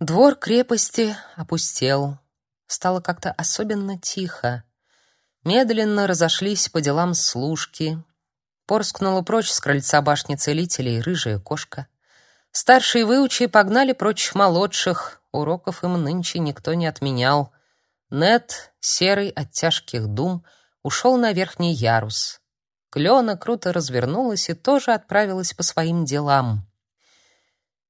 Двор крепости опустел. Стало как-то особенно тихо. Медленно разошлись по делам служки. Порскнула прочь с крыльца башни целителей рыжая кошка. Старшие выучи погнали прочь молодших. Уроков им нынче никто не отменял. Нет, серый от тяжких дум, ушел на верхний ярус. Клена круто развернулась и тоже отправилась по своим делам.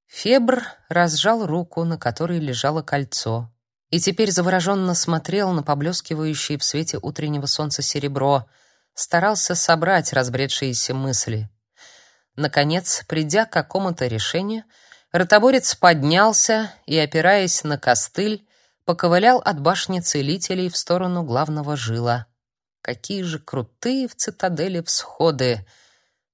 Фебр разжал руку, на которой лежало кольцо, и теперь завороженно смотрел на поблескивающее в свете утреннего солнца серебро, старался собрать разбредшиеся мысли. Наконец, придя к какому-то решению, ротоборец поднялся и, опираясь на костыль, поковылял от башни целителей в сторону главного жила. Какие же крутые в цитадели всходы!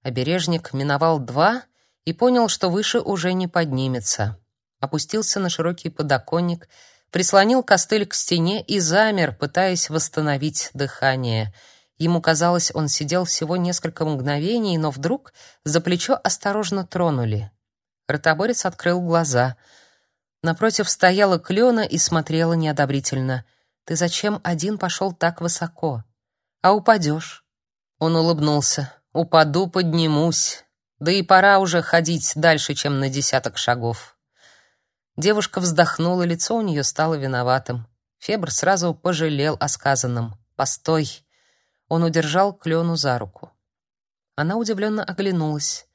Обережник миновал два и понял, что выше уже не поднимется. Опустился на широкий подоконник, прислонил костыль к стене и замер, пытаясь восстановить дыхание. Ему казалось, он сидел всего несколько мгновений, но вдруг за плечо осторожно тронули. Ротоборец открыл глаза. Напротив стояла Клена и смотрела неодобрительно. «Ты зачем один пошел так высоко? А упадешь?» Он улыбнулся. «Упаду, поднимусь. Да и пора уже ходить дальше, чем на десяток шагов. Девушка вздохнула, лицо у нее стало виноватым. Фебр сразу пожалел о сказанном. «Постой!» Он удержал Клену за руку. Она удивленно оглянулась.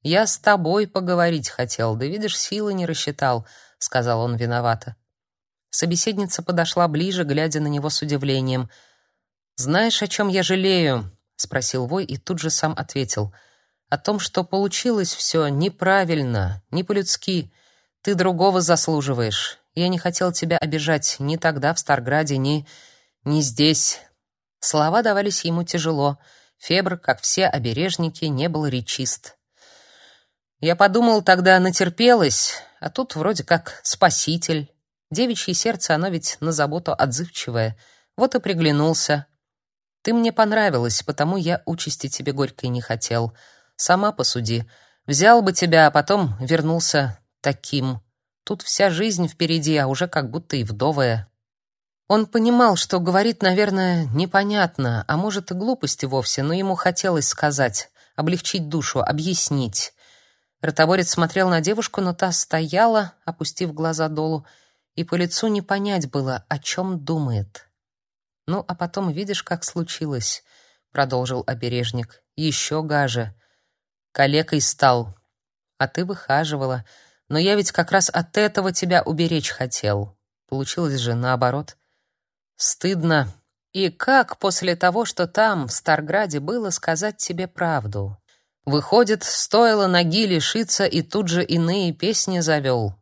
«Я с тобой поговорить хотел, да видишь, силы не рассчитал», — сказал он виновато. Собеседница подошла ближе, глядя на него с удивлением. «Знаешь, о чем я жалею?» — спросил Вой и тут же сам ответил — о том, что получилось все неправильно, не по-людски. Ты другого заслуживаешь. Я не хотел тебя обижать ни тогда в Старграде, ни ни здесь. Слова давались ему тяжело. Фебр, как все обережники, не был речист. Я подумал тогда, натерпелась, а тут вроде как спаситель. Девичье сердце, оно ведь на заботу отзывчивое. Вот и приглянулся. Ты мне понравилась, потому я участи тебе горькой не хотел. Сама посуди. Взял бы тебя, а потом вернулся таким. Тут вся жизнь впереди, а уже как будто и вдовая. Он понимал, что говорит, наверное, непонятно, а может и глупости вовсе, но ему хотелось сказать, облегчить душу, объяснить. Ротоборец смотрел на девушку, но та стояла, опустив глаза долу, и по лицу не понять было, о чем думает. «Ну, а потом видишь, как случилось», — продолжил обережник. «Еще гаже калекой стал. А ты выхаживала. Но я ведь как раз от этого тебя уберечь хотел. Получилось же наоборот. Стыдно. И как после того, что там, в Старграде, было сказать тебе правду? Выходит, стоило ноги лишиться, и тут же иные песни завел.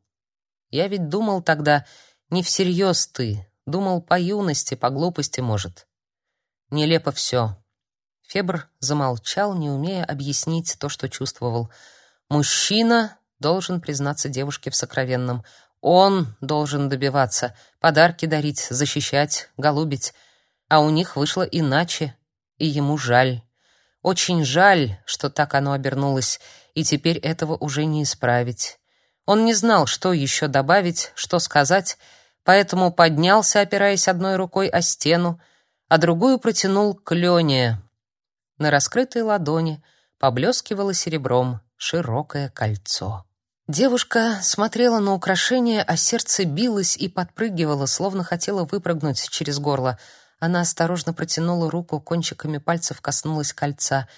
Я ведь думал тогда, не всерьез ты, думал по юности, по глупости, может. Нелепо все. Фебр замолчал, не умея объяснить то, что чувствовал. Мужчина должен признаться девушке в сокровенном. Он должен добиваться, подарки дарить, защищать, голубить. А у них вышло иначе, и ему жаль. Очень жаль, что так оно обернулось, и теперь этого уже не исправить. Он не знал, что еще добавить, что сказать, поэтому поднялся, опираясь одной рукой о стену, а другую протянул к Лене, на раскрытой ладони поблескивало серебром широкое кольцо. Девушка смотрела на украшение, а сердце билось и подпрыгивало, словно хотела выпрыгнуть через горло. Она осторожно протянула руку, кончиками пальцев коснулась кольца.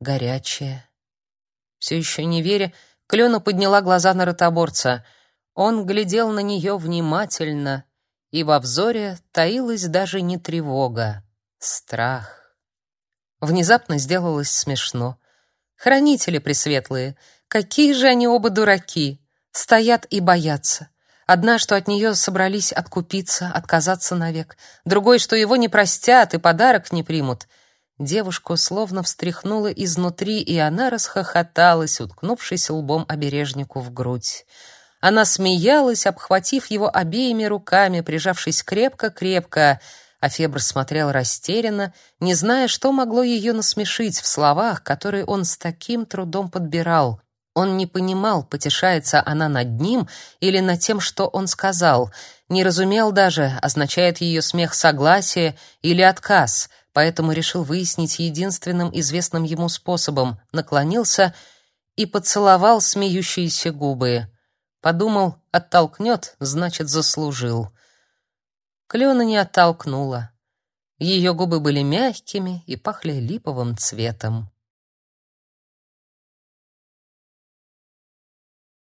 Горячее. Все еще не веря, Клена подняла глаза на ротоборца. Он глядел на нее внимательно, и во взоре таилась даже не тревога, страх. Внезапно сделалось смешно. Хранители пресветлые, какие же они оба дураки, стоят и боятся. Одна, что от нее собрались откупиться, отказаться навек, другой, что его не простят и подарок не примут. Девушку словно встряхнуло изнутри, и она расхохоталась, уткнувшись лбом обережнику в грудь. Она смеялась, обхватив его обеими руками, прижавшись крепко-крепко, а Фебр смотрел растерянно, не зная, что могло ее насмешить в словах, которые он с таким трудом подбирал. Он не понимал, потешается она над ним или над тем, что он сказал. Не разумел даже, означает ее смех согласие или отказ, поэтому решил выяснить единственным известным ему способом. Наклонился и поцеловал смеющиеся губы. Подумал, оттолкнет, значит, заслужил. Клена не оттолкнула. Ее губы были мягкими и пахли липовым цветом.